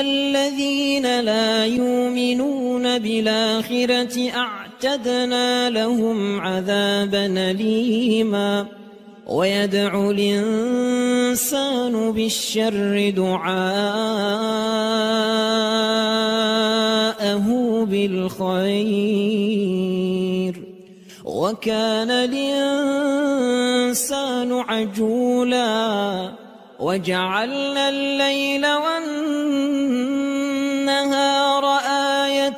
الذين لا يؤمنون بالآخرة أعتدنا لهم عذابا أليما. ويدعو الإنسان بالشر دعاءه بالخير. وكان الإنسان عجولا. وجعلنا الليل والنهار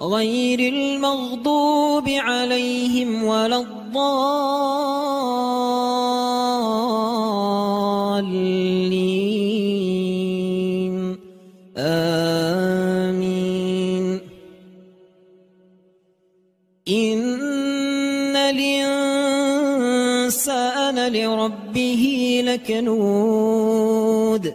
غير المغضوب عليهم ولا الضالين. آمين. إن الإنسان لربه لكنود.